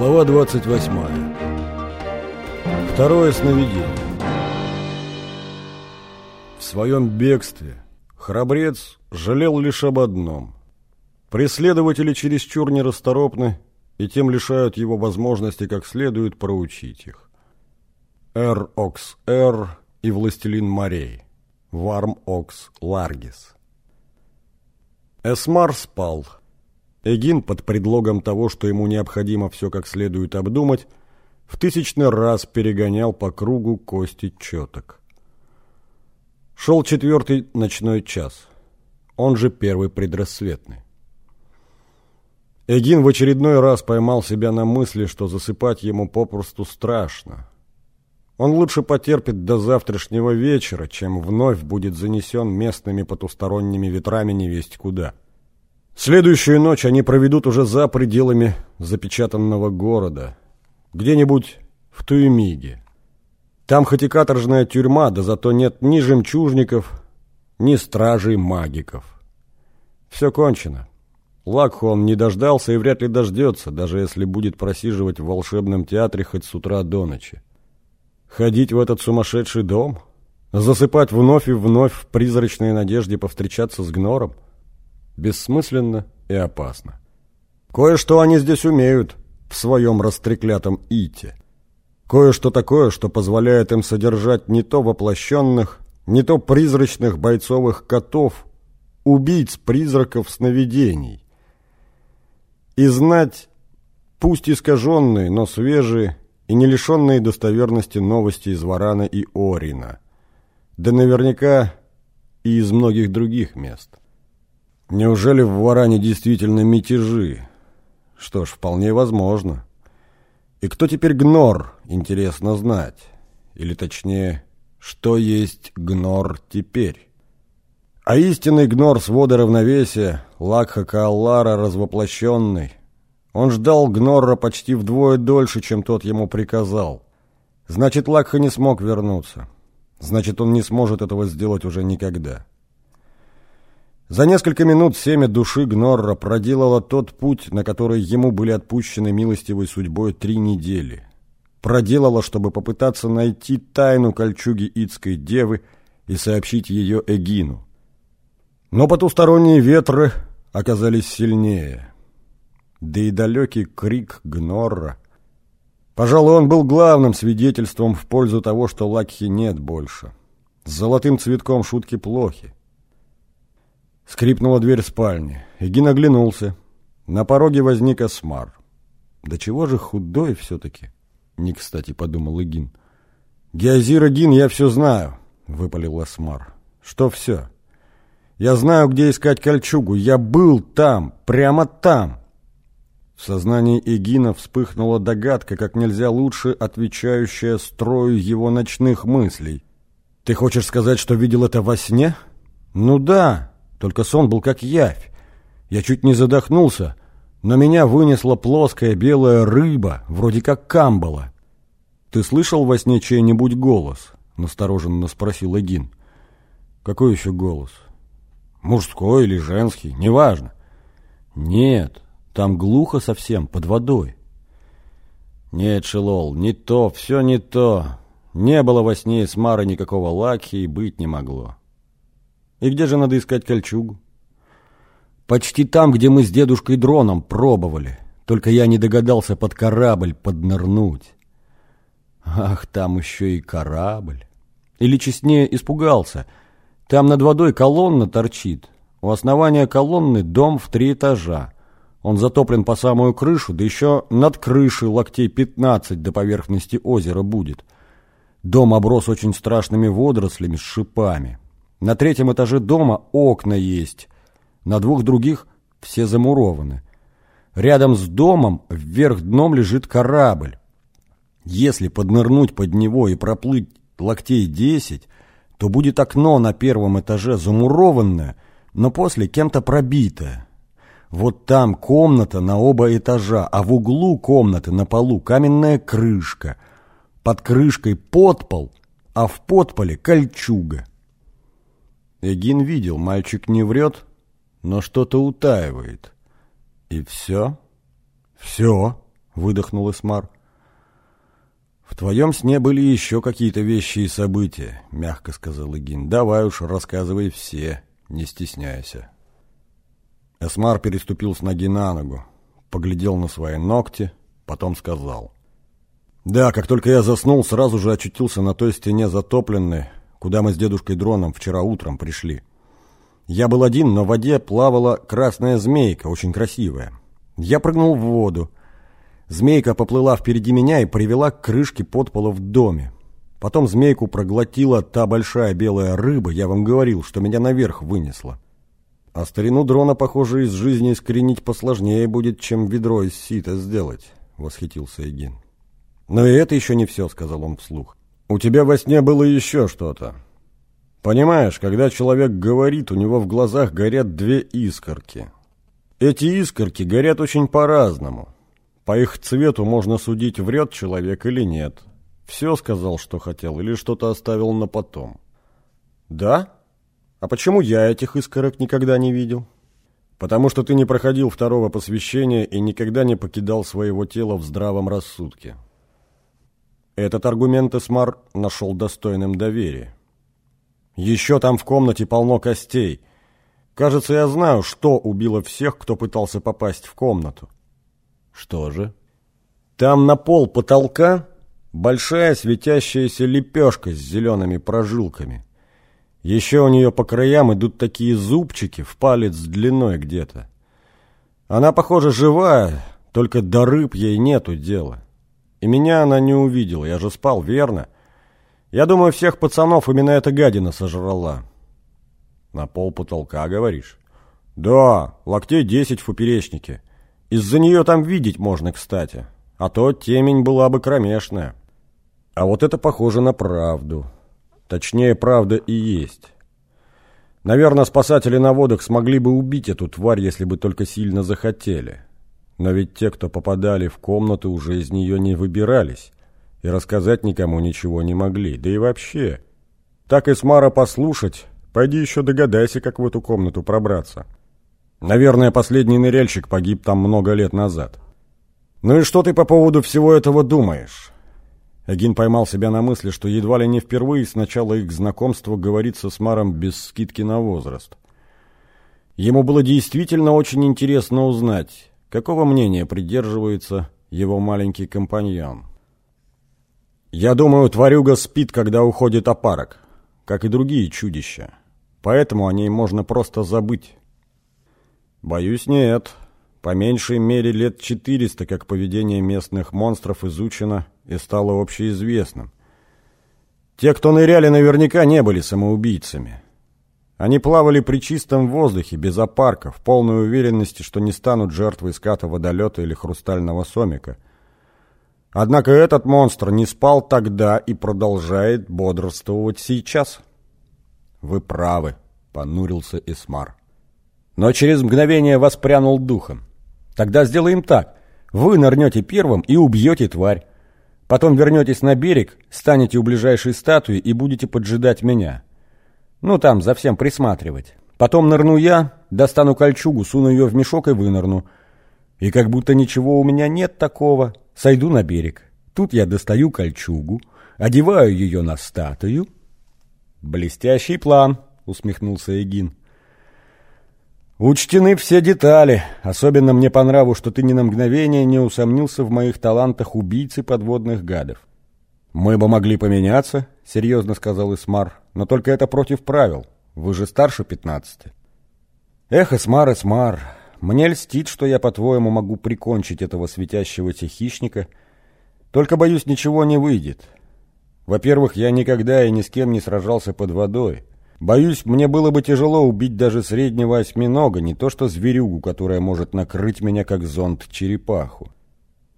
Глава 28. Второе сновидение. В своем бегстве храбрец жалел лишь об одном. Преследователи чересчур нерасторопны и тем лишают его возможности как следует проучить их. Эр Окс Эр и Властелин морей. Варм Окс Ларгис. Эсмар спал. Эгин под предлогом того, что ему необходимо все как следует обдумать, в тысячный раз перегонял по кругу кости четок. Шел четвертый ночной час, он же первый предрассветный. Эгин в очередной раз поймал себя на мысли, что засыпать ему попросту страшно. Он лучше потерпит до завтрашнего вечера, чем вновь будет занесен местными потусторонними ветрами невесть куда. — Следующую ночь они проведут уже за пределами запечатанного города, где-нибудь в Туемиге. Там хоть и каторжная тюрьма, да зато нет ни жемчужников, ни стражей-магиков. Все кончено. Лакху не дождался и вряд ли дождется, даже если будет просиживать в волшебном театре хоть с утра до ночи. Ходить в этот сумасшедший дом? Засыпать вновь и вновь в призрачной надежде повстречаться с Гнором? Бессмысленно и опасно. Кое-что они здесь умеют в своем растреклятом ите. Кое-что такое, что позволяет им содержать не то воплощенных, не то призрачных бойцовых котов, убийц призраков сновидений. И знать, пусть искаженные, но свежие и не лишенные достоверности новости из Варана и Орина. Да наверняка и из многих других мест. Неужели в Варане действительно мятежи? Что ж, вполне возможно. И кто теперь Гнор, интересно знать. Или точнее, что есть Гнор теперь? А истинный Гнор свода равновесия, Лакха Кааллара развоплощенный, он ждал Гнорра почти вдвое дольше, чем тот ему приказал. Значит, Лакха не смог вернуться. Значит, он не сможет этого сделать уже никогда. За несколько минут семя души Гнорра проделало тот путь, на который ему были отпущены милостивой судьбой три недели. Проделало, чтобы попытаться найти тайну кольчуги Ицкой девы и сообщить ее Эгину. Но потусторонние ветры оказались сильнее. Да и далекий крик Гнорра. Пожалуй, он был главным свидетельством в пользу того, что Лакхи нет больше. С золотым цветком шутки плохи. Скрипнула дверь спальни. Эгин оглянулся. На пороге возник Асмар. «Да чего же худой все-таки?» Не кстати подумал Эгин. «Геозир Эгин, я все знаю», — выпалил Асмар. «Что все?» «Я знаю, где искать кольчугу. Я был там, прямо там». В сознании Эгина вспыхнула догадка, как нельзя лучше отвечающая строю его ночных мыслей. «Ты хочешь сказать, что видел это во сне?» «Ну да», только сон был как явь. Я чуть не задохнулся, но меня вынесла плоская белая рыба, вроде как камбала. «Ты слышал во сне чей-нибудь голос?» — настороженно спросил Эгин. «Какой еще голос?» «Мужской или женский, неважно». «Нет, там глухо совсем, под водой». «Нет, Шелол, не то, все не то. Не было во сне с Марой никакого лаки и быть не могло». И где же надо искать кольчугу? Почти там, где мы с дедушкой дроном пробовали. Только я не догадался под корабль поднырнуть. Ах, там еще и корабль. Или честнее испугался. Там над водой колонна торчит. У основания колонны дом в три этажа. Он затоплен по самую крышу, да еще над крышей локтей пятнадцать до поверхности озера будет. Дом оброс очень страшными водорослями с шипами. На третьем этаже дома окна есть, на двух других все замурованы. Рядом с домом вверх дном лежит корабль. Если поднырнуть под него и проплыть локтей десять, то будет окно на первом этаже замурованное, но после кем-то пробитое. Вот там комната на оба этажа, а в углу комнаты на полу каменная крышка. Под крышкой подпол, а в подполе кольчуга. Эгин видел, мальчик не врет, но что-то утаивает. И все? Все, выдохнул Эсмар. «В твоем сне были еще какие-то вещи и события», — мягко сказал Игин. «Давай уж, рассказывай все, не стесняйся». Эсмар переступил с ноги на ногу, поглядел на свои ногти, потом сказал. «Да, как только я заснул, сразу же очутился на той стене затопленной, куда мы с дедушкой Дроном вчера утром пришли. Я был один, но в воде плавала красная змейка, очень красивая. Я прыгнул в воду. Змейка поплыла впереди меня и привела к крышке подпола в доме. Потом змейку проглотила та большая белая рыба, я вам говорил, что меня наверх вынесла. А старину дрона, похоже, из жизни искоренить посложнее будет, чем ведро из сита сделать, — восхитился Эгин. Но и это еще не все, — сказал он вслух. У тебя во сне было еще что-то. Понимаешь, когда человек говорит, у него в глазах горят две искорки. Эти искорки горят очень по-разному. По их цвету можно судить, врет человек или нет. Все сказал, что хотел, или что-то оставил на потом. Да? А почему я этих искорок никогда не видел? Потому что ты не проходил второго посвящения и никогда не покидал своего тела в здравом рассудке. Этот аргумент Эсмар нашел достойным доверия. Еще там в комнате полно костей. Кажется, я знаю, что убило всех, кто пытался попасть в комнату. Что же? Там на пол потолка большая светящаяся лепешка с зелеными прожилками. Еще у нее по краям идут такие зубчики в палец длиной где-то. Она, похоже, живая, только до рыб ей нету дела. И меня она не увидела, я же спал, верно? Я думаю, всех пацанов именно эта гадина сожрала. На пол потолка, говоришь? Да, локтей десять в поперечнике. Из-за нее там видеть можно, кстати. А то темень была бы кромешная. А вот это похоже на правду. Точнее, правда и есть. Наверное, спасатели на водах смогли бы убить эту тварь, если бы только сильно захотели. Но ведь те, кто попадали в комнату, уже из нее не выбирались и рассказать никому ничего не могли. Да и вообще, так и Смара послушать, пойди еще догадайся, как в эту комнату пробраться. Наверное, последний ныряльщик погиб там много лет назад. Ну и что ты по поводу всего этого думаешь? Эгин поймал себя на мысли, что едва ли не впервые с начала их знакомства говорится с Маром без скидки на возраст. Ему было действительно очень интересно узнать, Какого мнения придерживается его маленький компаньон? Я думаю, тварюга спит, когда уходит опарок, как и другие чудища. Поэтому о ней можно просто забыть. Боюсь, нет. По меньшей мере лет 400, как поведение местных монстров изучено и стало общеизвестным. Те, кто ныряли, наверняка не были самоубийцами. Они плавали при чистом воздухе, без опарка, в полной уверенности, что не станут жертвой ската водолета или хрустального сомика. Однако этот монстр не спал тогда и продолжает бодрствовать сейчас. «Вы правы», — понурился Исмар. Но через мгновение воспрянул духом. «Тогда сделаем так. Вы нырнете первым и убьете тварь. Потом вернетесь на берег, станете у ближайшей статуи и будете поджидать меня». Ну, там, за всем присматривать. Потом нырну я, достану кольчугу, суну ее в мешок и вынырну. И как будто ничего у меня нет такого, сойду на берег. Тут я достаю кольчугу, одеваю ее на статую. «Блестящий план», — усмехнулся Эгин. «Учтены все детали. Особенно мне по нраву, что ты ни на мгновение не усомнился в моих талантах убийцы подводных гадов. «Мы бы могли поменяться», — серьезно сказал Исмар, «но только это против правил. Вы же старше пятнадцати». «Эх, Исмар, Исмар, мне льстит, что я, по-твоему, могу прикончить этого светящегося хищника. Только, боюсь, ничего не выйдет. Во-первых, я никогда и ни с кем не сражался под водой. Боюсь, мне было бы тяжело убить даже среднего осьминога, не то что зверюгу, которая может накрыть меня как зонт черепаху.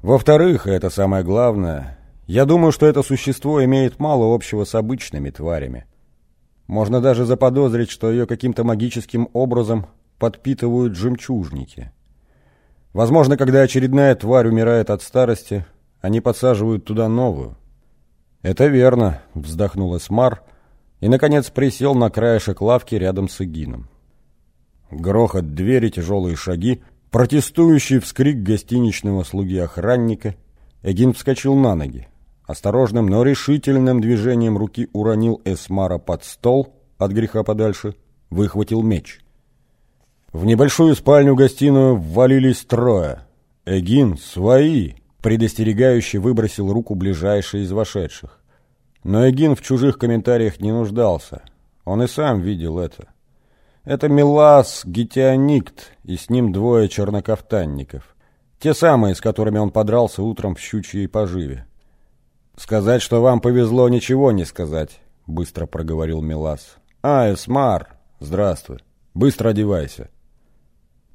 Во-вторых, и это самое главное, я думаю, что это существо имеет мало общего с обычными тварями. Можно даже заподозрить, что ее каким-то магическим образом подпитывают жемчужники. Возможно, когда очередная тварь умирает от старости, они подсаживают туда новую. «Это верно», — вздохнул Эсмар и, наконец, присел на краешек лавки рядом с Игином. Грохот двери, тяжелые шаги, Протестующий вскрик гостиничного слуги-охранника, Эгин вскочил на ноги. Осторожным, но решительным движением руки уронил Эсмара под стол, от греха подальше, выхватил меч. В небольшую спальню-гостиную ввалились трое. Эгин, свои, предостерегающе выбросил руку ближайший из вошедших. Но Эгин в чужих комментариях не нуждался. Он и сам видел это. Это Милас Гетионикт, и с ним двое чернокафтанников. Те самые, с которыми он подрался утром в щучьей поживе. «Сказать, что вам повезло, ничего не сказать», — быстро проговорил Милас. «А, Эсмар, здравствуй. Быстро одевайся».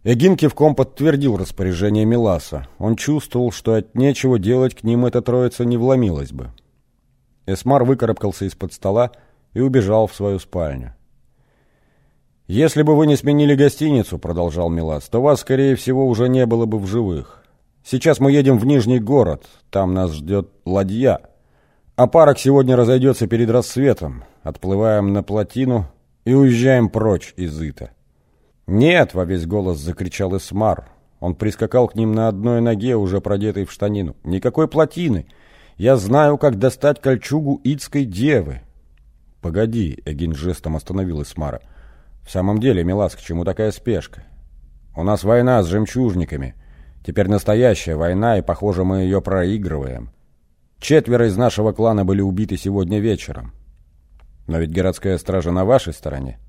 Эгин кивком подтвердил распоряжение Миласа. Он чувствовал, что от нечего делать к ним эта троица не вломилась бы. Эсмар выкарабкался из-под стола и убежал в свою спальню. «Если бы вы не сменили гостиницу, — продолжал Милас, — то вас, скорее всего, уже не было бы в живых. Сейчас мы едем в Нижний город, там нас ждет ладья. А парок сегодня разойдется перед рассветом. Отплываем на плотину и уезжаем прочь из Ита». «Нет!» — во весь голос закричал Эсмар. Он прискакал к ним на одной ноге, уже продетой в штанину. «Никакой плотины! Я знаю, как достать кольчугу Итской девы!» «Погоди!» — Эгин жестом остановил Эсмара. — в самом деле, Милас, к чему такая спешка? У нас война с жемчужниками. Теперь настоящая война, и, похоже, мы ее проигрываем. Четверо из нашего клана были убиты сегодня вечером. Но ведь городская стража на вашей стороне.